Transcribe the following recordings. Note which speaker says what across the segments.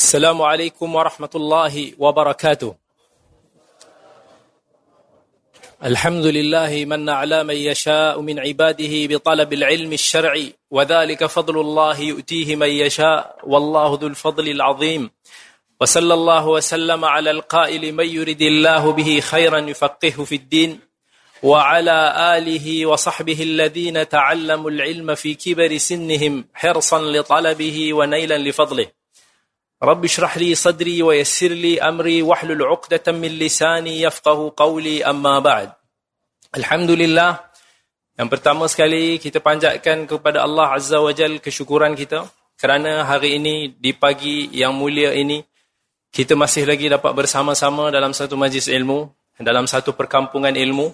Speaker 1: السلام عليكم ورحمة الله وبركاته. الحمد لله من على من يشاء من عباده بطلب العلم الشرعي وذلك فضل الله يؤتيه من يشاء والله ذو الفضل العظيم. وصلى الله وسلم على القائل من يرد الله به خيرا يفقهه في الدين وعلى آله وصحبه الذين تعلموا العلم في كبر سنهم حرصا لطلبه ونيلا لفضله. رب اشرح لي صدري ويسر لي أمري واحلل عقدة من لساني يفقه قولي أما بعد الحمد لله Yang pertama sekali kita panjatkan kepada Allah Azza wa Jal kesyukuran kita kerana hari ini di pagi yang mulia ini kita masih lagi dapat bersama-sama dalam satu majlis ilmu, dalam satu perkampungan ilmu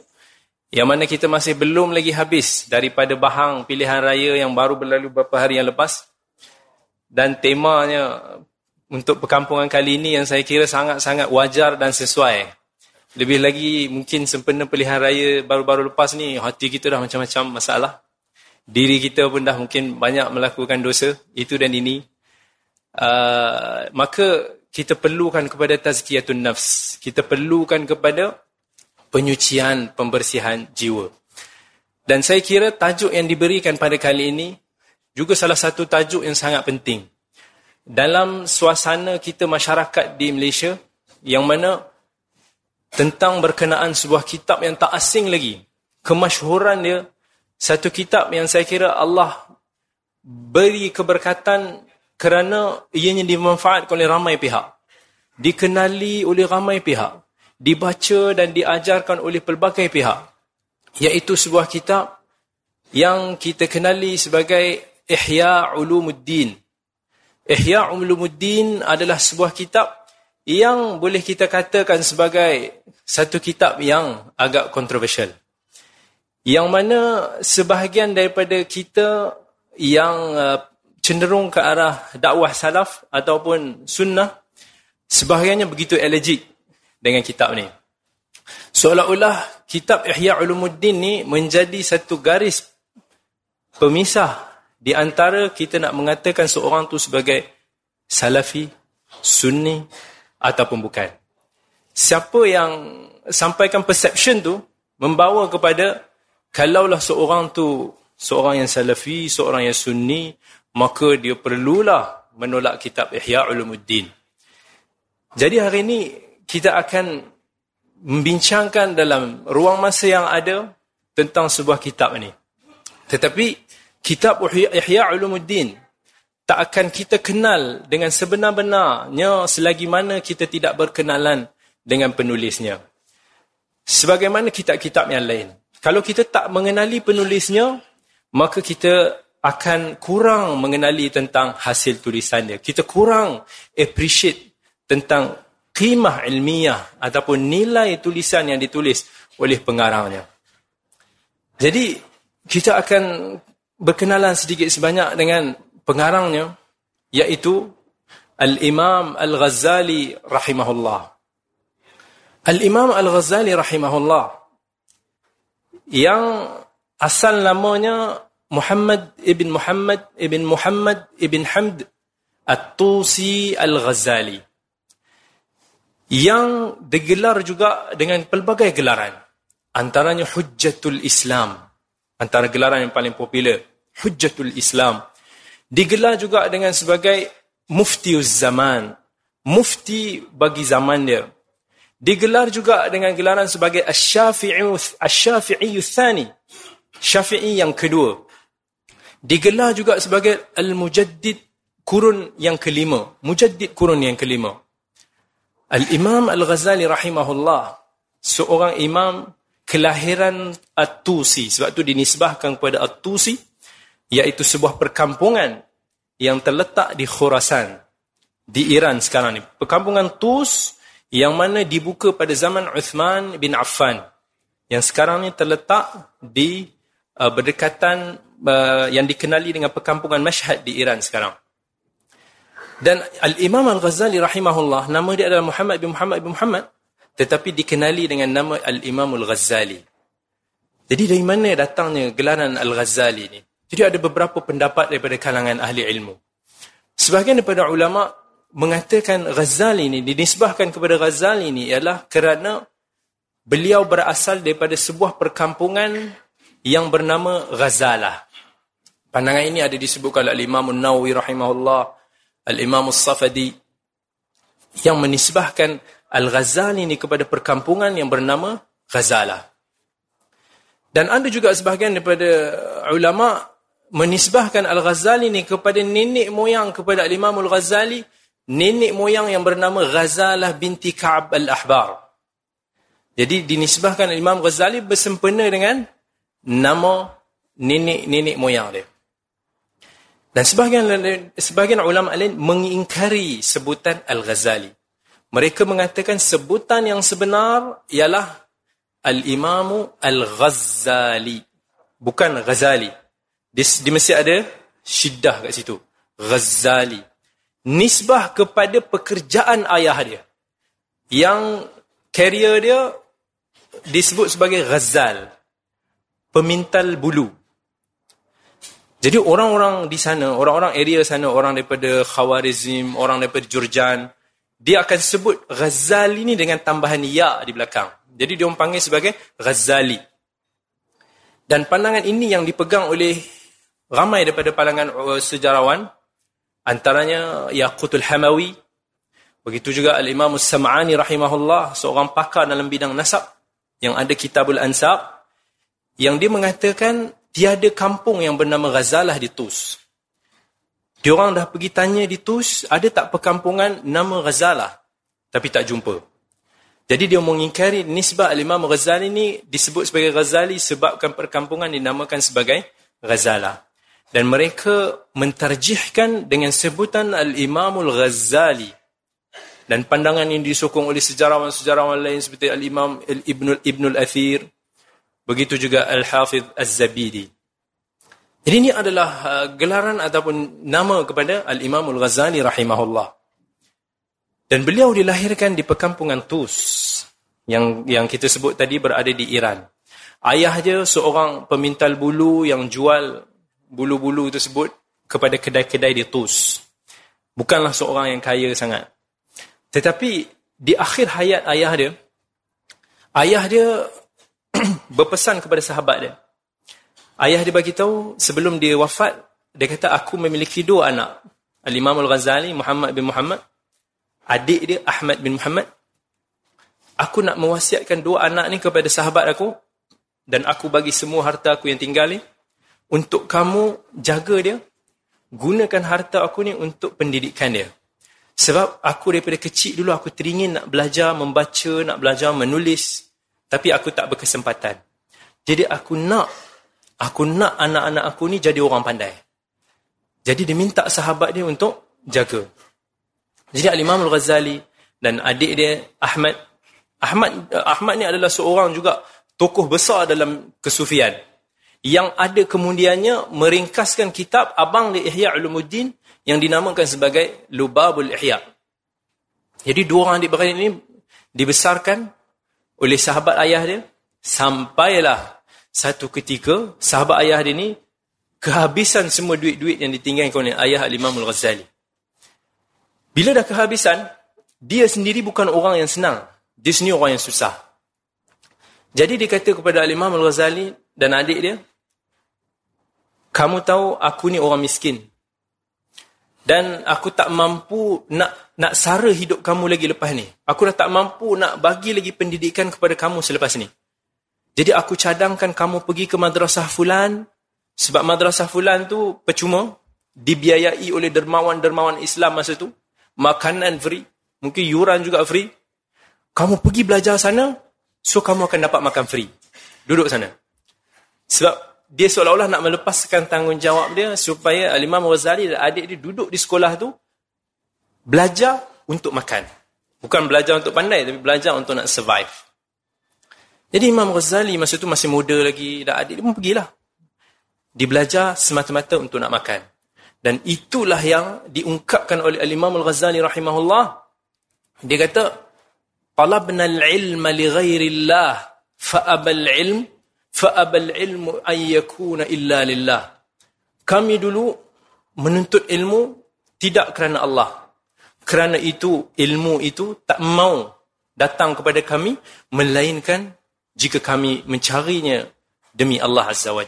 Speaker 1: yang mana kita masih belum lagi habis daripada bahang pilihan raya yang baru berlalu beberapa hari yang lepas dan temanya untuk perkampungan kali ini yang saya kira sangat-sangat wajar dan sesuai. Lebih lagi mungkin sempena pilihan raya baru-baru lepas ni, hati kita dah macam-macam masalah. Diri kita pun dah mungkin banyak melakukan dosa, itu dan ini. Uh, maka kita perlukan kepada tazkiyatun nafs. Kita perlukan kepada penyucian, pembersihan jiwa. Dan saya kira tajuk yang diberikan pada kali ini juga salah satu tajuk yang sangat penting dalam suasana kita masyarakat di Malaysia yang mana tentang berkenaan sebuah kitab yang tak asing lagi. Kemasyhuran dia satu kitab yang saya kira Allah beri keberkatan kerana ianya dimanfaatkan oleh ramai pihak. Dikenali oleh ramai pihak. Dibaca dan diajarkan oleh pelbagai pihak. Iaitu sebuah kitab yang kita kenali sebagai Ihya Ulumuddin Ihya Ulumuddin adalah sebuah kitab yang boleh kita katakan sebagai satu kitab yang agak kontroversial. Yang mana sebahagian daripada kita yang uh, cenderung ke arah dakwah salaf ataupun sunnah, sebahagiannya begitu allergic dengan kitab ni. Seolah-olah kitab Ihya Ulumuddin ni menjadi satu garis pemisah di antara kita nak mengatakan seorang tu sebagai salafi, sunni ataupun bukan. Siapa yang sampaikan perception tu membawa kepada kalaulah seorang tu seorang yang salafi, seorang yang sunni, maka dia perlulah menolak kitab Ihya Ulumuddin. Jadi hari ini kita akan membincangkan dalam ruang masa yang ada tentang sebuah kitab ini. Tetapi kitab Ihya Ulumuddin tak akan kita kenal dengan sebenar-benarnya selagi mana kita tidak berkenalan dengan penulisnya. Sebagaimana kitab-kitab yang lain. Kalau kita tak mengenali penulisnya, maka kita akan kurang mengenali tentang hasil tulisan dia. Kita kurang appreciate tentang qimah ilmiah ataupun nilai tulisan yang ditulis oleh pengarangnya. Jadi, kita akan berkenalan sedikit sebanyak dengan pengarangnya iaitu Al-Imam Al-Ghazali rahimahullah. Al-Imam Al-Ghazali rahimahullah yang asal namanya Muhammad ibn Muhammad ibn Muhammad ibn Hamd At-Tusi Al-Ghazali yang digelar juga dengan pelbagai gelaran antaranya Hujjatul Islam antara gelaran yang paling popular Hujjatul Islam. Digelar juga dengan sebagai Muftiuz Zaman. Mufti bagi zaman dia. Digelar juga dengan gelaran sebagai Asy-Syafi'i Tsani Syafi'i yang kedua. Digelar juga sebagai Al-Mujaddid kurun yang kelima. Mujaddid kurun yang kelima. Al-Imam Al-Ghazali rahimahullah seorang imam kelahiran At-Tusi. Sebab tu dinisbahkan kepada At-Tusi iaitu sebuah perkampungan yang terletak di Khurasan di Iran sekarang ni perkampungan Tus yang mana dibuka pada zaman Uthman bin Affan yang sekarang ni terletak di uh, berdekatan uh, yang dikenali dengan perkampungan Mashhad di Iran sekarang dan Al-Imam Al-Ghazali rahimahullah nama dia adalah Muhammad bin Muhammad bin Muhammad tetapi dikenali dengan nama Al-Imam Al-Ghazali. Jadi dari mana datangnya gelaran Al-Ghazali ni? Jadi ada beberapa pendapat daripada kalangan ahli ilmu. Sebahagian daripada ulama mengatakan Ghazali ini, dinisbahkan kepada Ghazali ini ialah kerana beliau berasal daripada sebuah perkampungan yang bernama Ghazalah. Pandangan ini ada disebutkan oleh Imam Nawawi rahimahullah, Al-Imam As-Safadi yang menisbahkan Al-Ghazali ini kepada perkampungan yang bernama Ghazalah. Dan ada juga sebahagian daripada ulama menisbahkan Al-Ghazali ini kepada nenek moyang kepada Al-Imam Al-Ghazali, nenek moyang yang bernama Ghazalah binti Ka'ab Al-Ahbar. Jadi dinisbahkan Imam Ghazali bersempena dengan nama nenek-nenek moyang dia. Dan sebahagian sebahagian ulama lain mengingkari sebutan Al-Ghazali. Mereka mengatakan sebutan yang sebenar ialah Al-Imamu Al-Ghazali. Bukan Ghazali. Di, di Mesir ada syiddah kat situ. Ghazali. Nisbah kepada pekerjaan ayah dia. Yang carrier dia disebut sebagai Ghazal. Pemintal bulu. Jadi orang-orang di sana, orang-orang area sana, orang daripada Khawarizm, orang daripada Jurjan, dia akan sebut Ghazali ni dengan tambahan ya di belakang. Jadi dia panggil sebagai Ghazali. Dan pandangan ini yang dipegang oleh ramai daripada pandangan uh, sejarawan. Antaranya Yaqutul Hamawi. Begitu juga Al-Imam Sam'ani rahimahullah. Seorang pakar dalam bidang nasab. Yang ada Kitabul Ansab. Yang dia mengatakan tiada kampung yang bernama Ghazalah di Tus. Diorang dah pergi tanya di Tus, ada tak perkampungan nama Ghazalah? Tapi tak jumpa. Jadi dia mengingkari nisbah al-Imam Ghazali ini disebut sebagai Ghazali sebabkan perkampungan dinamakan sebagai Ghazalah. Dan mereka mentarjihkan dengan sebutan al-Imamul Ghazali. Dan pandangan ini disokong oleh sejarawan-sejarawan lain seperti al-Imam Ibn Ibn al-Athir. Begitu juga al-Hafidh Az-Zabidi. Jadi ini adalah uh, gelaran ataupun nama kepada al-Imamul Ghazali rahimahullah. Dan beliau dilahirkan di perkampungan Tus yang yang kita sebut tadi berada di Iran. Ayah dia seorang pemintal bulu yang jual bulu-bulu tersebut kepada kedai-kedai di Tus. Bukanlah seorang yang kaya sangat. Tetapi di akhir hayat ayah dia, ayah dia berpesan kepada sahabat dia. Ayah dia bagi tahu sebelum dia wafat, dia kata aku memiliki dua anak. Al-Imam Al-Ghazali, Muhammad bin Muhammad adik dia Ahmad bin Muhammad aku nak mewasiatkan dua anak ni kepada sahabat aku dan aku bagi semua harta aku yang tinggal ni untuk kamu jaga dia. Gunakan harta aku ni untuk pendidikan dia. Sebab aku daripada kecil dulu aku teringin nak belajar membaca nak belajar menulis. Tapi aku tak berkesempatan. Jadi aku nak aku nak anak-anak aku ni jadi orang pandai. Jadi dia minta sahabat dia untuk jaga. Jadi Al-Imam Al-Ghazali dan adik dia Ahmad. Ahmad Ahmad ni adalah seorang juga tokoh besar dalam kesufian yang ada kemudiannya meringkaskan kitab abang di Ihya Ulumuddin yang dinamakan sebagai Lubabul Ihya. Jadi dua orang adik-beradik ini dibesarkan oleh sahabat ayah dia sampailah satu ketika sahabat ayah dia ni kehabisan semua duit-duit yang ditinggalkan oleh ayah Al-Imam Al-Ghazali. Bila dah kehabisan, dia sendiri bukan orang yang senang. Dia sendiri orang yang susah. Jadi dia kata kepada Al-Imam Al-Ghazali dan adik dia, kamu tahu aku ni orang miskin. Dan aku tak mampu nak nak sara hidup kamu lagi lepas ni. Aku dah tak mampu nak bagi lagi pendidikan kepada kamu selepas ni. Jadi aku cadangkan kamu pergi ke madrasah fulan. Sebab madrasah fulan tu percuma. Dibiayai oleh dermawan-dermawan Islam masa tu makanan free, mungkin yuran juga free. Kamu pergi belajar sana, so kamu akan dapat makan free. Duduk sana. Sebab dia seolah-olah nak melepaskan tanggungjawab dia supaya Al-Imam Ghazali dan adik dia duduk di sekolah tu belajar untuk makan. Bukan belajar untuk pandai, tapi belajar untuk nak survive. Jadi Imam Ghazali masa tu masih muda lagi, dan adik dia pun pergilah. Dia belajar semata-mata untuk nak makan. Dan itulah yang diungkapkan oleh Al-Imam Al-Ghazali rahimahullah. Dia kata, "Talabna al-ilma li ghairillah fa abal ilm fa abal ilmu an yakuna illa lillah." Kami dulu menuntut ilmu tidak kerana Allah. kerana itu ilmu itu tak mau datang kepada kami melainkan jika kami mencarinya demi Allah Azza wa.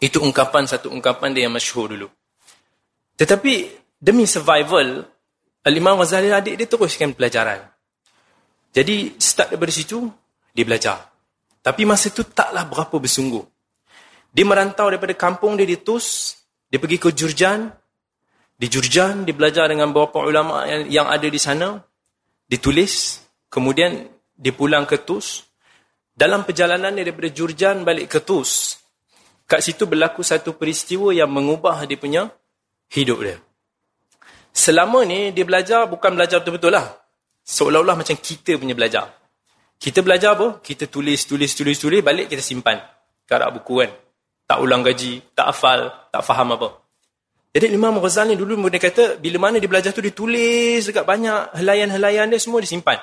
Speaker 1: Itu ungkapan satu ungkapan dia yang masyhur dulu. Tetapi demi survival, Al-Imam Ghazali adik dia teruskan pelajaran. Jadi start daripada situ, dia belajar. Tapi masa itu taklah berapa bersungguh. Dia merantau daripada kampung dia di Tus, dia pergi ke Jurjan. Di Jurjan, dia belajar dengan beberapa ulama yang, yang ada di sana. Ditulis, kemudian dia pulang ke Tus. Dalam perjalanan dia daripada Jurjan balik ke Tus, kat situ berlaku satu peristiwa yang mengubah dia punya hidup dia. Selama ni dia belajar bukan belajar betul-betul lah. Seolah-olah macam kita punya belajar. Kita belajar apa? Kita tulis, tulis, tulis, tulis, balik kita simpan. Karak buku kan. Tak ulang gaji, tak hafal, tak faham apa. Jadi Imam Ghazali dulu dia kata, bila mana dia belajar tu, dia tulis dekat banyak helaian-helaian dia, semua disimpan.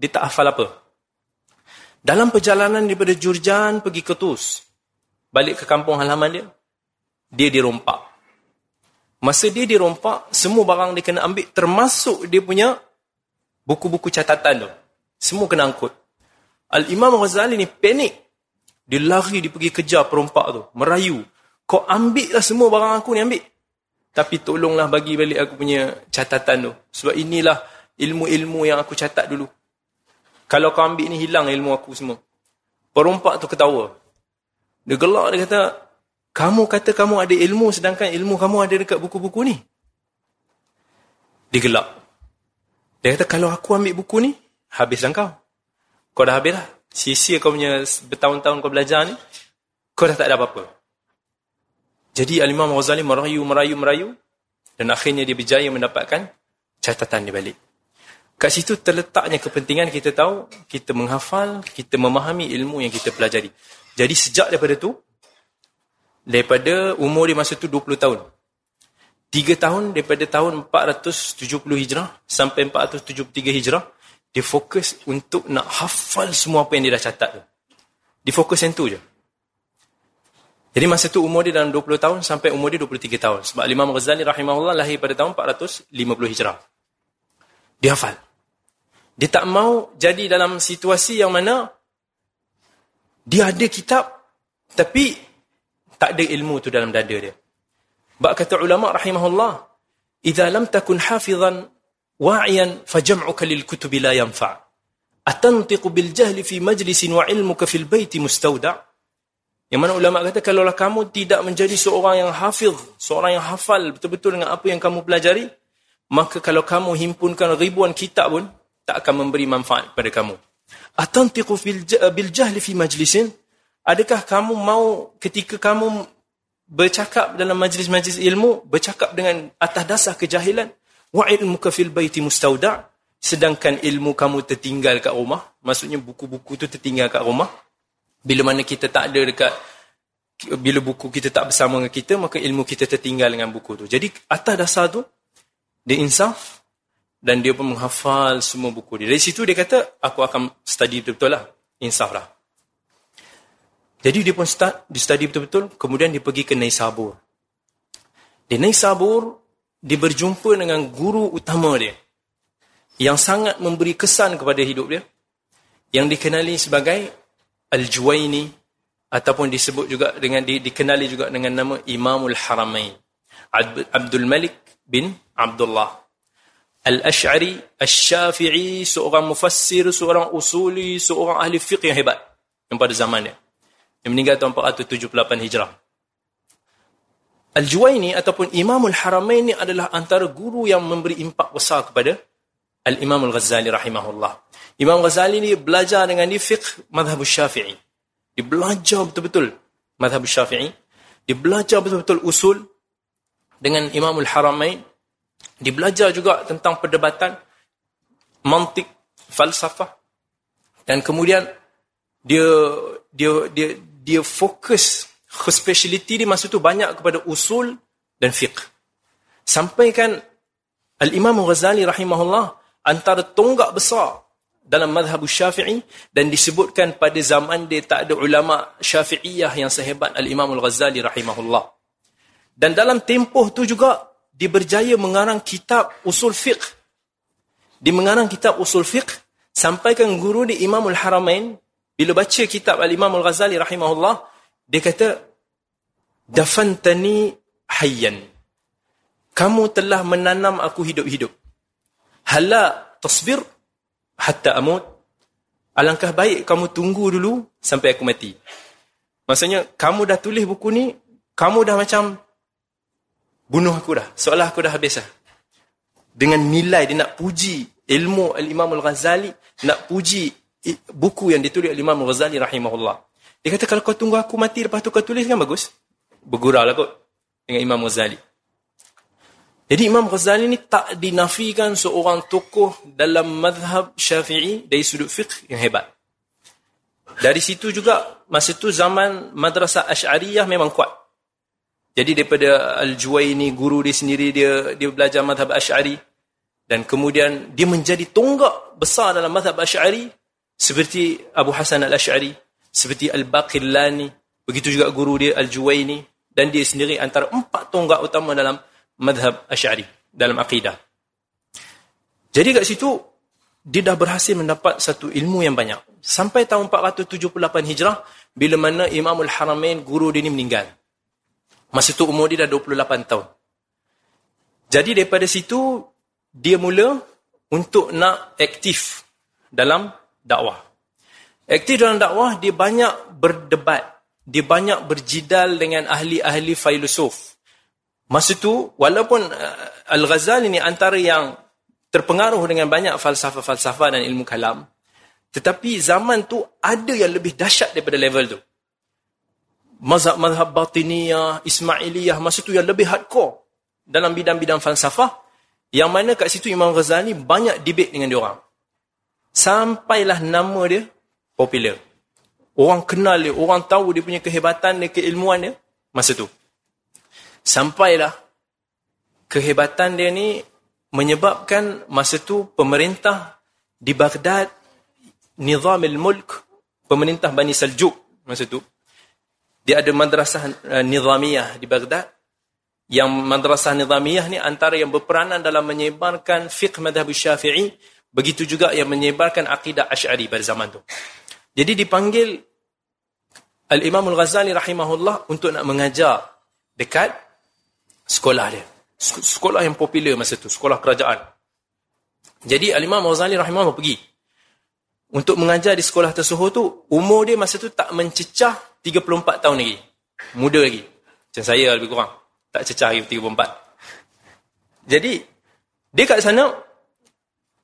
Speaker 1: Dia tak hafal apa. Dalam perjalanan daripada Jurjan pergi ke Tus, balik ke kampung halaman dia, dia dirompak. Masa dia dirompak, semua barang dia kena ambil, termasuk dia punya buku-buku catatan tu. Semua kena angkut. Al-Imam Ghazali ni panik. Dia lari, dia pergi kejar perompak tu. Merayu. Kau ambil lah semua barang aku ni ambil. Tapi tolonglah bagi balik aku punya catatan tu. Sebab inilah ilmu-ilmu yang aku catat dulu. Kalau kau ambil ni hilang ilmu aku semua. Perompak tu ketawa. Dia gelak dia kata, kamu kata kamu ada ilmu sedangkan ilmu kamu ada dekat buku-buku ni. Dia gelak. Dia kata, kalau aku ambil buku ni, habislah kau. Kau dah habis lah. Sia-sia kau punya bertahun-tahun kau belajar ni, kau dah tak ada apa-apa. Jadi Al-Imam Ghazali merayu, merayu, merayu. Dan akhirnya dia berjaya mendapatkan catatan dia balik. Kat situ terletaknya kepentingan kita tahu, kita menghafal, kita memahami ilmu yang kita pelajari. Jadi sejak daripada tu, daripada umur dia masa tu 20 tahun. 3 tahun daripada tahun 470 Hijrah sampai 473 Hijrah, dia fokus untuk nak hafal semua apa yang dia dah catat tu. Dia fokus yang tu je. Jadi masa tu umur dia dalam 20 tahun sampai umur dia 23 tahun. Sebab Imam Ghazali rahimahullah lahir pada tahun 450 Hijrah. Dia hafal. Dia tak mau jadi dalam situasi yang mana dia ada kitab tapi tak ada ilmu tu dalam dada dia. Bak kata ulama rahimahullah, "Idza lam takun hafizan wa'iyan fajam'uka lil kutub la yanfa'." Atantiqu bil jahli fi majlisin wa ilmuka fil baiti mustawda'. Yang mana ulama kata kalaulah kamu tidak menjadi seorang yang hafiz, seorang yang hafal betul-betul dengan apa yang kamu pelajari, maka kalau kamu himpunkan ribuan kitab pun tak akan memberi manfaat kepada kamu. Atantiqu bil jahli fi majlisin? Adakah kamu mau ketika kamu bercakap dalam majlis-majlis ilmu, bercakap dengan atas dasar kejahilan? Wa ilmuka fil baiti mustauda' sedangkan ilmu kamu tertinggal kat rumah, maksudnya buku-buku tu tertinggal kat rumah. Bila mana kita tak ada dekat bila buku kita tak bersama dengan kita, maka ilmu kita tertinggal dengan buku tu. Jadi atas dasar tu dia insaf dan dia pun menghafal semua buku dia. Dari situ dia kata, aku akan study betul-betul lah. Insaf lah. Jadi dia pun start, dia study betul-betul, kemudian dia pergi ke Naisabur. Di Naisabur, dia berjumpa dengan guru utama dia. Yang sangat memberi kesan kepada hidup dia. Yang dikenali sebagai Al-Juwaini, ataupun disebut juga dengan di, dikenali juga dengan nama Imamul Haramain. Abdul Malik bin Abdullah Al-Ash'ari, Al-Syafi'i, seorang mufassir, seorang usuli, seorang ahli fiqh yang hebat yang pada zamannya. Yang meninggal tahun 478 Hijrah. Al-Juwaini ataupun Imamul Haramain ini adalah antara guru yang memberi impak besar kepada Al-Imam Al-Ghazali rahimahullah. Imam Ghazali ni belajar dengan ni fiqh madhab syafi'i. Dia belajar betul-betul madhab syafi'i. Dia belajar betul-betul usul dengan Imamul Haramain dia belajar juga tentang perdebatan, mantik, falsafah. Dan kemudian dia dia dia dia fokus speciality dia masa tu banyak kepada usul dan fiqh. Sampaikan Al-Imam Ghazali rahimahullah antara tonggak besar dalam madhab syafi'i dan disebutkan pada zaman dia tak ada ulama syafi'iyah yang sehebat Al-Imam Al-Ghazali rahimahullah. Dan dalam tempoh tu juga dia berjaya mengarang kitab usul fiqh. Dia mengarang kitab usul fiqh sampaikan guru di Imamul Haramain bila baca kitab Al-Imam Al-Ghazali rahimahullah dia kata dafantani hayyan. Kamu telah menanam aku hidup-hidup. Hala tasbir hatta amut. Alangkah baik kamu tunggu dulu sampai aku mati. Maksudnya kamu dah tulis buku ni kamu dah macam bunuh aku dah. Seolah aku dah habis dah. Dengan nilai dia nak puji ilmu al-Imam al-Ghazali nak puji buku yang ditulis al-Imam al-Ghazali rahimahullah dia kata kalau kau tunggu aku mati lepas tu kau tulis kan bagus bergurau lah kot dengan Imam Ghazali jadi Imam Ghazali ni tak dinafikan seorang tokoh dalam madhab syafi'i dari sudut fiqh yang hebat. Dari situ juga, masa tu zaman madrasah Ash'ariyah memang kuat. Jadi daripada Al-Juwaini, guru dia sendiri, dia dia belajar madhab Ash'ari. Dan kemudian dia menjadi tonggak besar dalam madhab Ash'ari. Seperti Abu Hasan Al-Ash'ari. Seperti Al-Baqillani. Begitu juga guru dia Al-Juwaini. Dan dia sendiri antara empat tonggak utama dalam madhab Asy'ari dalam akidah. Jadi kat situ dia dah berhasil mendapat satu ilmu yang banyak. Sampai tahun 478 Hijrah bila mana Imamul Haramain guru dia ni meninggal. Masa tu umur dia dah 28 tahun. Jadi daripada situ dia mula untuk nak aktif dalam dakwah. Aktif dalam dakwah dia banyak berdebat, dia banyak berjidal dengan ahli-ahli filosof. Masa tu, walaupun uh, Al-Ghazali ni antara yang terpengaruh dengan banyak falsafah-falsafah dan ilmu kalam, tetapi zaman tu ada yang lebih dahsyat daripada level tu. Mazhab-mazhab batiniyah, Ismailiyah, masa tu yang lebih hardcore dalam bidang-bidang falsafah, yang mana kat situ Imam Ghazali banyak debate dengan dia orang. Sampailah nama dia popular. Orang kenal dia, orang tahu dia punya kehebatan dia, keilmuan dia, masa tu. Sampailah kehebatan dia ni menyebabkan masa tu pemerintah di Baghdad Nizam al-Mulk pemerintah Bani Saljuk masa tu dia ada madrasah uh, nizamiyah di Baghdad yang madrasah nizamiyah ni antara yang berperanan dalam menyebarkan fiqh madhab syafi'i begitu juga yang menyebarkan akidah asy'ari pada zaman tu jadi dipanggil Al-Imam Al-Ghazali rahimahullah untuk nak mengajar dekat sekolah dia. Sekolah yang popular masa tu, sekolah kerajaan. Jadi Al-Imam Ghazali rahimahullah pergi. Untuk mengajar di sekolah tersebut tu, umur dia masa tu tak mencecah 34 tahun lagi. Muda lagi. Macam saya lebih kurang. Tak cecah lagi 34. Jadi, dia kat sana,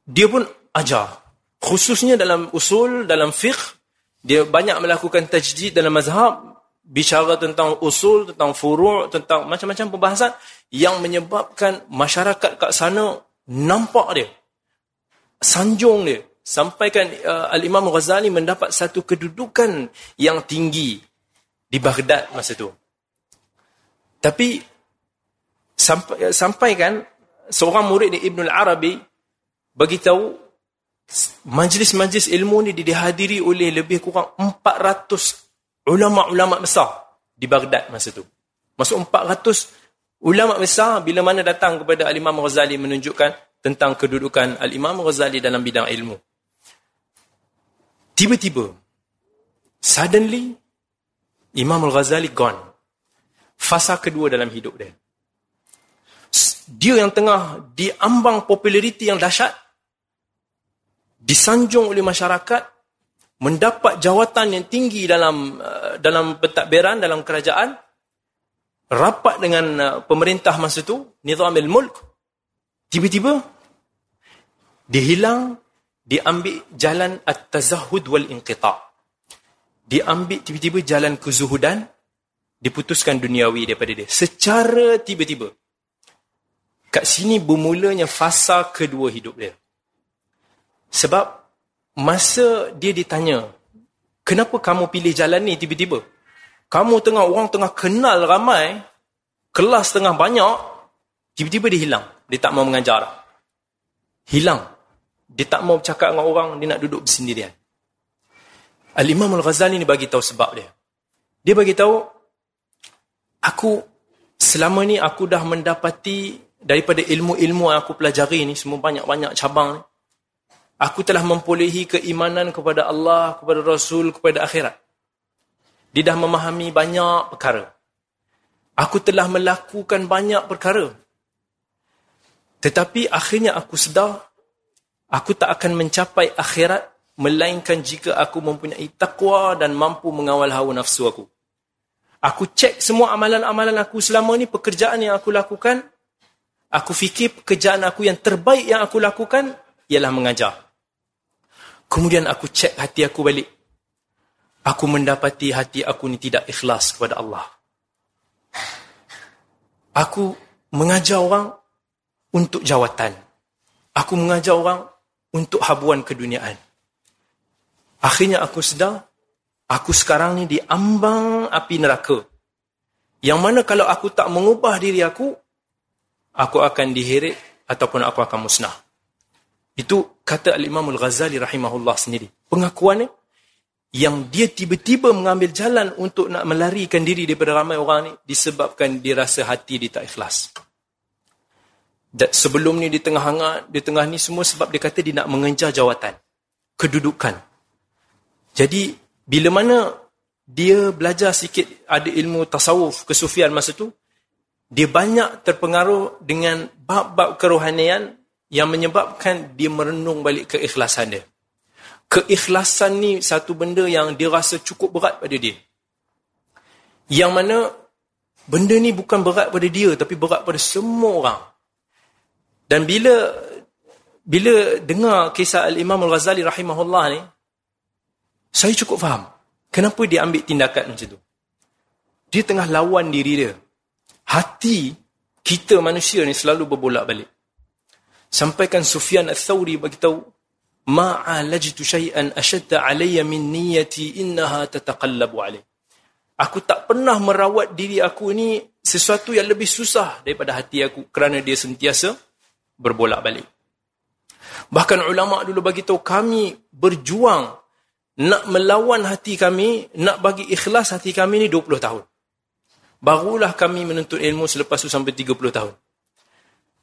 Speaker 1: dia pun ajar. Khususnya dalam usul, dalam fiqh, dia banyak melakukan tajdid dalam mazhab, bicara tentang usul, tentang furu', tentang macam-macam pembahasan yang menyebabkan masyarakat kat sana nampak dia. Sanjung dia. Sampaikan uh, Al-Imam Ghazali mendapat satu kedudukan yang tinggi di Baghdad masa tu. Tapi sampai, sampaikan seorang murid di Ibn Al-Arabi bagi tahu majlis-majlis ilmu ni dihadiri oleh lebih kurang 400 ulama-ulama besar di Baghdad masa tu. Masuk 400 ulama besar bila mana datang kepada Al-Imam Ghazali menunjukkan tentang kedudukan Al-Imam Ghazali dalam bidang ilmu. Tiba-tiba, suddenly, Imam Al-Ghazali gone. Fasa kedua dalam hidup dia. Dia yang tengah diambang populariti yang dahsyat, disanjung oleh masyarakat, mendapat jawatan yang tinggi dalam uh, dalam pentadbiran dalam kerajaan rapat dengan uh, pemerintah masa tu nizamul mulk tiba-tiba dia hilang diambil jalan at-tazahhud wal inqita. Diambil tiba-tiba jalan kezuhudan diputuskan duniawi daripada dia. Secara tiba-tiba kat sini bermulanya fasa kedua hidup dia sebab masa dia ditanya, kenapa kamu pilih jalan ni tiba-tiba? Kamu tengah orang tengah kenal ramai, kelas tengah banyak, tiba-tiba dia hilang. Dia tak mau mengajar. Hilang. Dia tak mau bercakap dengan orang, dia nak duduk bersendirian. Al-Imam Al-Ghazali ni bagi tahu sebab dia. Dia bagi tahu aku selama ni aku dah mendapati daripada ilmu-ilmu yang aku pelajari ni, semua banyak-banyak cabang ni, aku telah mempulehi keimanan kepada Allah, kepada Rasul, kepada akhirat. Dia dah memahami banyak perkara. Aku telah melakukan banyak perkara. Tetapi akhirnya aku sedar, aku tak akan mencapai akhirat melainkan jika aku mempunyai takwa dan mampu mengawal hawa nafsu aku. Aku cek semua amalan-amalan aku selama ni, pekerjaan yang aku lakukan, aku fikir pekerjaan aku yang terbaik yang aku lakukan ialah mengajar. Kemudian aku cek hati aku balik. Aku mendapati hati aku ni tidak ikhlas kepada Allah. Aku mengajar orang untuk jawatan. Aku mengajar orang untuk habuan keduniaan. Akhirnya aku sedar, aku sekarang ni diambang api neraka. Yang mana kalau aku tak mengubah diri aku, aku akan diheret ataupun aku akan musnah. Itu kata Al-Imam Al-Ghazali rahimahullah sendiri. Pengakuan ni, yang dia tiba-tiba mengambil jalan untuk nak melarikan diri daripada ramai orang ni disebabkan dia rasa hati dia tak ikhlas. Dan sebelum ni di tengah hangat, di tengah ni semua sebab dia kata dia nak mengejar jawatan, kedudukan. Jadi bila mana dia belajar sikit ada ilmu tasawuf, kesufian masa tu, dia banyak terpengaruh dengan bab-bab kerohanian yang menyebabkan dia merenung balik keikhlasan dia keikhlasan ni satu benda yang dia rasa cukup berat pada dia. Yang mana benda ni bukan berat pada dia tapi berat pada semua orang. Dan bila bila dengar kisah Al-Imam Al-Ghazali rahimahullah ni saya cukup faham kenapa dia ambil tindakan macam tu. Dia tengah lawan diri dia. Hati kita manusia ni selalu berbolak-balik. Sampaikan Sufyan Al-Thawri bagi tahu ma alajtu shay'an ashadda alayya min niyyati innaha tataqallabu alayh. Aku tak pernah merawat diri aku ini sesuatu yang lebih susah daripada hati aku kerana dia sentiasa berbolak-balik. Bahkan ulama dulu bagi tahu kami berjuang nak melawan hati kami nak bagi ikhlas hati kami ni 20 tahun. Barulah kami menuntut ilmu selepas tu sampai 30 tahun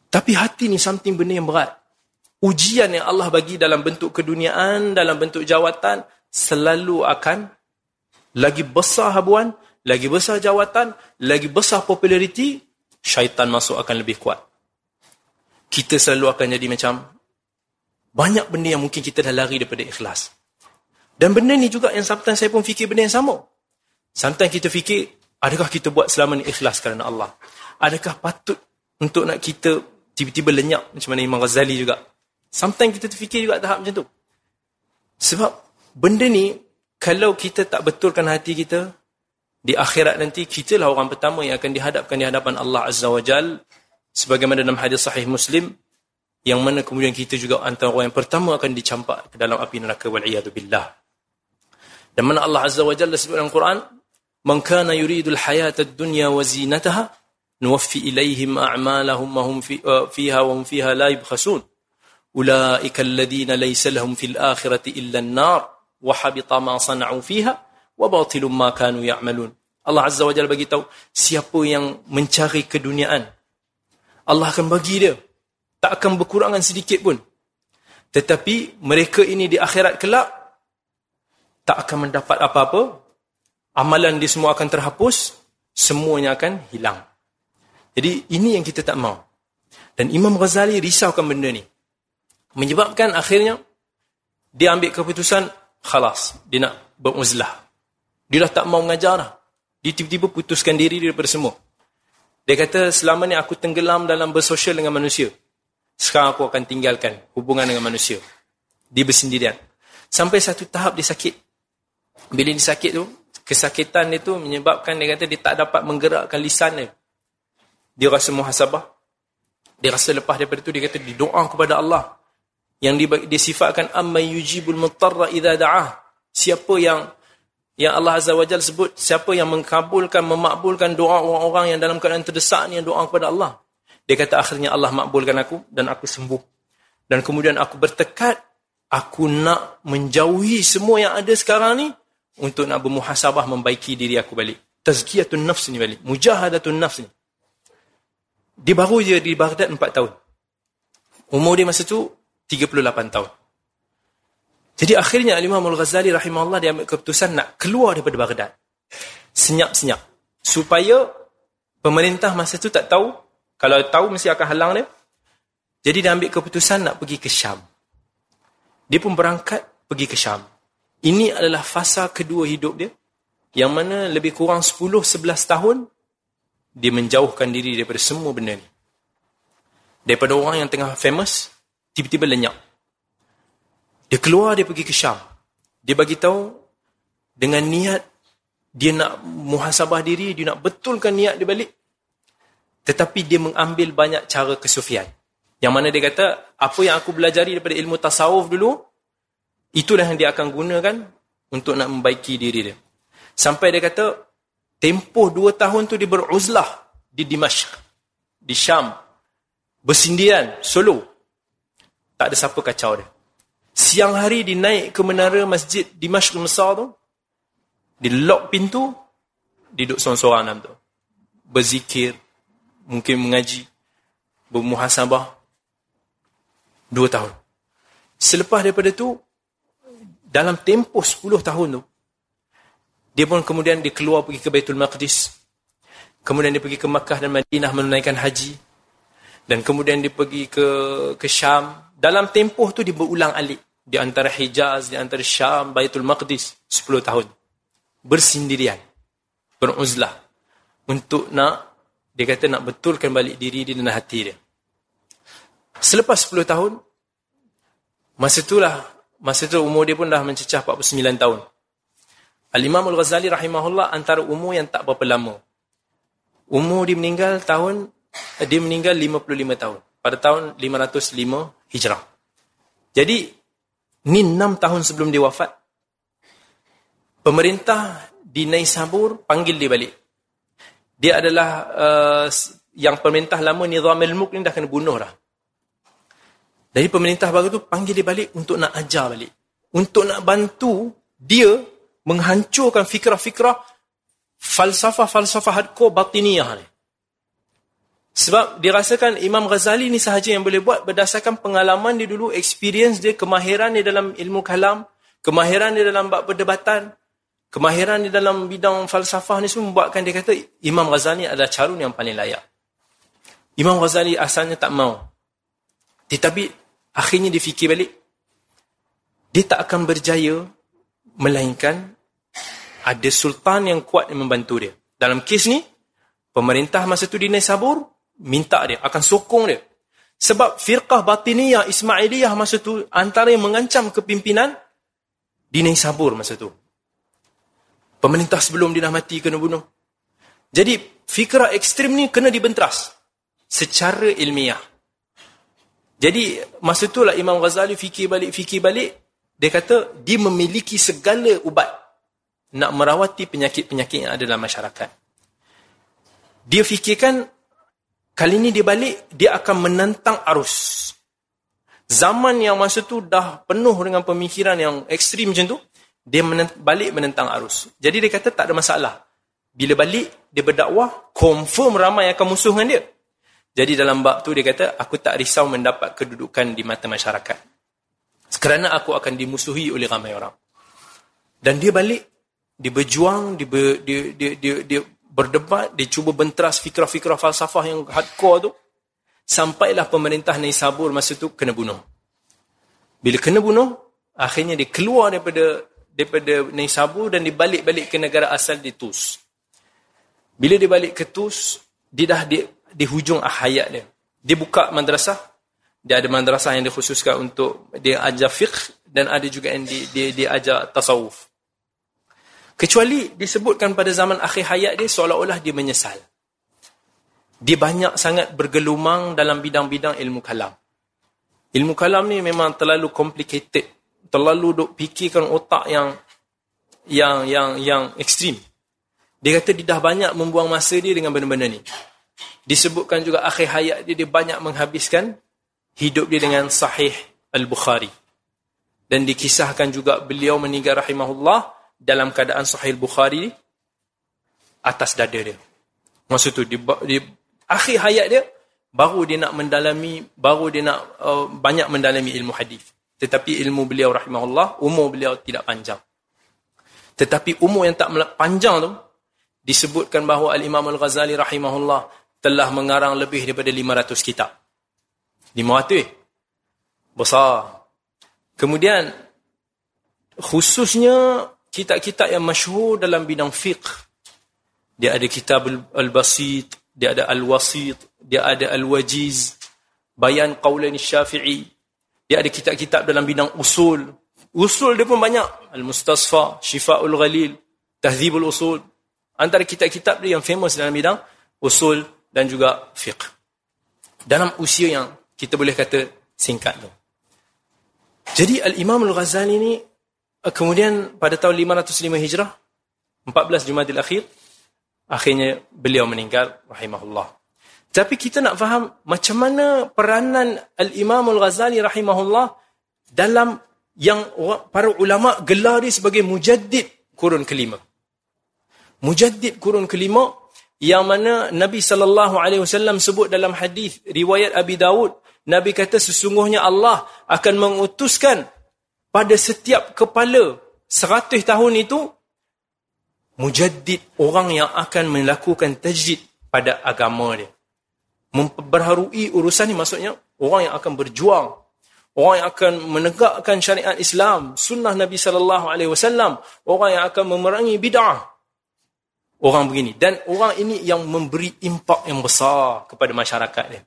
Speaker 1: tapi hati ni something benda yang berat ujian yang Allah bagi dalam bentuk keduniaan, dalam bentuk jawatan, selalu akan lagi besar habuan, lagi besar jawatan, lagi besar populariti, syaitan masuk akan lebih kuat. Kita selalu akan jadi macam, banyak benda yang mungkin kita dah lari daripada ikhlas. Dan benda ni juga yang sometimes saya pun fikir benda yang sama. Sometimes kita fikir, adakah kita buat selama ni ikhlas kerana Allah? Adakah patut untuk nak kita tiba-tiba lenyap macam mana Imam Ghazali juga Sometimes kita terfikir juga tahap macam tu. Sebab benda ni, kalau kita tak betulkan hati kita, di akhirat nanti, kita lah orang pertama yang akan dihadapkan di hadapan Allah Azza wa Jal, sebagaimana dalam hadis sahih Muslim, yang mana kemudian kita juga antara orang yang pertama akan dicampak ke dalam api neraka wal'iyadu billah. Dan mana Allah Azza wa Jalla sebut dalam Quran, Man kana yuridul hayata dunya wa zinataha, nuwaffi ilaihim a'malahum wa hum fiha wa hum fiha la yubkhasun. أولئك الذين ليس لهم في الآخرة إلا النار وحبط ما صنعوا فيها وباطل ما كانوا يعملون Allah Azza wa Jalla bagi tahu siapa yang mencari keduniaan Allah akan bagi dia tak akan berkurangan sedikit pun tetapi mereka ini di akhirat kelak tak akan mendapat apa-apa amalan dia semua akan terhapus semuanya akan hilang jadi ini yang kita tak mau dan Imam Ghazali risaukan benda ni Menyebabkan akhirnya dia ambil keputusan khalas, dia nak beruzlah. Dia dah tak mau mengajar dah. Dia tiba-tiba putuskan diri daripada semua. Dia kata selama ni aku tenggelam dalam bersosial dengan manusia. Sekarang aku akan tinggalkan hubungan dengan manusia. Dia bersendirian. Sampai satu tahap dia sakit. Bila dia sakit tu, kesakitan dia tu menyebabkan dia kata dia tak dapat menggerakkan lisan dia. Dia rasa muhasabah. Dia rasa lepas daripada tu dia kata dia doa kepada Allah. Yang disifatkan amma yujibul mutarra idza da'ah. Siapa yang yang Allah Azza wa Jalla sebut siapa yang mengkabulkan memakbulkan doa orang-orang yang dalam keadaan terdesak ni yang doa kepada Allah. Dia kata akhirnya Allah makbulkan aku dan aku sembuh. Dan kemudian aku bertekad aku nak menjauhi semua yang ada sekarang ni untuk nak bermuhasabah membaiki diri aku balik. Tazkiyatun nafs ni balik. Mujahadatun nafs ni Dia baru je di Baghdad 4 tahun. Umur dia masa tu 38 tahun. Jadi akhirnya Imam Al-Ghazali rahimahullah dia ambil keputusan nak keluar daripada Baghdad. Senyap-senyap. Supaya pemerintah masa tu tak tahu. Kalau tahu mesti akan halang dia. Jadi dia ambil keputusan nak pergi ke Syam. Dia pun berangkat pergi ke Syam. Ini adalah fasa kedua hidup dia. Yang mana lebih kurang 10-11 tahun dia menjauhkan diri daripada semua benda ni. Daripada orang yang tengah famous, tiba-tiba lenyap. Dia keluar, dia pergi ke Syam. Dia bagi tahu dengan niat dia nak muhasabah diri, dia nak betulkan niat dia balik. Tetapi dia mengambil banyak cara kesufian. Yang mana dia kata, apa yang aku belajari daripada ilmu tasawuf dulu, itulah yang dia akan gunakan untuk nak membaiki diri dia. Sampai dia kata, Tempoh dua tahun tu dia beruzlah di Dimashq, di Syam. Bersindiran, solo. Tak ada siapa kacau dia. Siang hari dia naik ke menara masjid Dimashq besar tu. Dia lock pintu, dia duduk seorang-seorang dalam tu. Berzikir, mungkin mengaji, bermuhasabah. Dua tahun. Selepas daripada tu, dalam tempoh sepuluh tahun tu, dia pun kemudian dia keluar pergi ke Baitul Maqdis. Kemudian dia pergi ke Makkah dan Madinah menunaikan haji. Dan kemudian dia pergi ke ke Syam. Dalam tempoh tu dia berulang alik. Di antara Hijaz, di antara Syam, Baitul Maqdis. 10 tahun. Bersendirian. Beruzlah. Untuk nak, dia kata nak betulkan balik diri dia dan hati dia. Selepas 10 tahun, masa itulah, masa itu umur dia pun dah mencecah 49 tahun. Al-Imam Al-Ghazali rahimahullah antara umur yang tak berapa lama. Umur dia meninggal tahun, dia meninggal 55 tahun. Pada tahun 505 Hijrah. Jadi, ni 6 tahun sebelum dia wafat. Pemerintah di Naisabur panggil dia balik. Dia adalah uh, yang pemerintah lama Nizam al-Mulk ni dah kena bunuh dah. Jadi pemerintah baru tu panggil dia balik untuk nak ajar balik. Untuk nak bantu dia menghancurkan fikrah-fikrah falsafah-falsafah hardcore batiniyah ni. Sebab dirasakan Imam Ghazali ni sahaja yang boleh buat berdasarkan pengalaman dia dulu, experience dia, kemahiran dia dalam ilmu kalam, kemahiran dia dalam bab perdebatan, kemahiran dia dalam bidang falsafah ni semua membuatkan dia kata Imam Ghazali adalah carun yang paling layak. Imam Ghazali asalnya tak mau. Tetapi akhirnya dia fikir balik. Dia tak akan berjaya melainkan ada sultan yang kuat yang membantu dia. Dalam kes ni, pemerintah masa tu di Naisabur minta dia, akan sokong dia. Sebab firqah batiniyah Ismailiyah masa tu antara yang mengancam kepimpinan di Naisabur masa tu. Pemerintah sebelum dia dah mati kena bunuh. Jadi fikrah ekstrim ni kena dibenteras secara ilmiah. Jadi masa tu lah Imam Ghazali fikir balik, fikir balik, dia kata dia memiliki segala ubat nak merawati penyakit-penyakit yang ada dalam masyarakat. Dia fikirkan kali ini dia balik dia akan menentang arus. Zaman yang masa tu dah penuh dengan pemikiran yang ekstrim macam tu, dia menent balik menentang arus. Jadi dia kata tak ada masalah. Bila balik dia berdakwah, confirm ramai akan musuh dengan dia. Jadi dalam bab tu dia kata aku tak risau mendapat kedudukan di mata masyarakat. Kerana aku akan dimusuhi oleh ramai orang. Dan dia balik, dia berjuang, dia, ber, dia, dia, dia, dia berdebat, dia cuba benteras fikrah-fikrah falsafah yang hardcore tu. Sampailah pemerintah Naisabur masa tu kena bunuh. Bila kena bunuh, akhirnya dia keluar daripada daripada Naisabur dan dia balik-balik ke negara asal di Tus. Bila dia balik ke Tus, dia dah di, di hujung hayat dia. Dia buka madrasah, dia ada madrasah yang dikhususkan untuk dia ajar fiqh dan ada juga yang dia, dia, dia ajar tasawuf. Kecuali disebutkan pada zaman akhir hayat dia seolah-olah dia menyesal. Dia banyak sangat bergelumang dalam bidang-bidang ilmu kalam. Ilmu kalam ni memang terlalu complicated. Terlalu duk fikirkan otak yang yang yang yang ekstrim. Dia kata dia dah banyak membuang masa dia dengan benda-benda ni. Disebutkan juga akhir hayat dia, dia banyak menghabiskan hidup dia dengan sahih Al-Bukhari. Dan dikisahkan juga beliau meninggal rahimahullah dalam keadaan sahih Al-Bukhari atas dada dia. Maksud tu, di, di akhir hayat dia, baru dia nak mendalami baru dia nak uh, banyak mendalami ilmu hadis. Tetapi ilmu beliau rahimahullah umur beliau tidak panjang. Tetapi umur yang tak panjang tu disebutkan bahawa al-Imam al-Ghazali rahimahullah telah mengarang lebih daripada 500 kitab. 500 besar. Kemudian khususnya kitab-kitab yang masyhur dalam bidang fiqh. Dia ada kitab al-basit dia ada al-wasit dia ada al-wajiz bayan qaulan syafi'i. Dia ada kitab-kitab dalam bidang usul. Usul dia pun banyak. Al-mustasfa syifaul ghalil tahdzibul usul. Antara kitab-kitab dia yang famous dalam bidang usul dan juga fiqh. Dalam usia yang kita boleh kata singkat tu. Jadi al-imam al-ghazali ni kemudian pada tahun 505 hijrah 14 Jumadil akhir akhirnya beliau meninggal rahimahullah tapi kita nak faham macam mana peranan Al-Imam Al-Ghazali rahimahullah dalam yang para ulama gelar dia sebagai mujaddid kurun kelima. Mujaddid kurun kelima yang mana Nabi wasallam sebut dalam hadis riwayat Abi Dawud, Nabi kata sesungguhnya Allah akan mengutuskan pada setiap kepala 100 tahun itu mujaddid orang yang akan melakukan tajdid pada agama dia. Memperbaharui urusan ini maksudnya orang yang akan berjuang orang yang akan menegakkan syariat Islam sunnah Nabi sallallahu alaihi wasallam orang yang akan memerangi bid'ah. Orang begini. Dan orang ini yang memberi impak yang besar kepada masyarakat dia.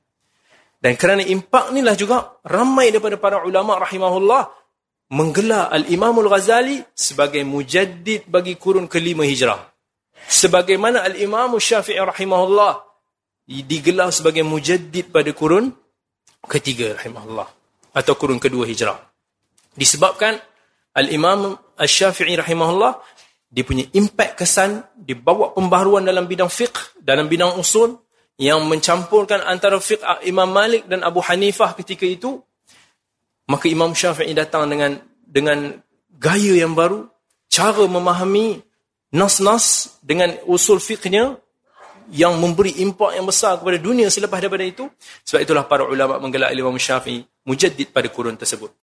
Speaker 1: Dan kerana impak inilah juga ramai daripada para ulama rahimahullah menggelar al-Imam al-Ghazali sebagai mujaddid bagi kurun kelima hijrah. Sebagaimana al-Imam Syafi'i rahimahullah digelar sebagai mujaddid pada kurun ketiga rahimahullah atau kurun kedua hijrah. Disebabkan al-imam asy-syafi'i rahimahullah dia punya impak kesan dibawa pembaharuan dalam bidang fiqh dalam bidang usul yang mencampurkan antara fiqh Imam Malik dan Abu Hanifah ketika itu maka Imam Syafi'i datang dengan dengan gaya yang baru cara memahami nas-nas dengan usul fiqhnya yang memberi impak yang besar kepada dunia selepas daripada itu. Sebab itulah para ulama menggelar Imam Syafi'i mujaddid pada kurun tersebut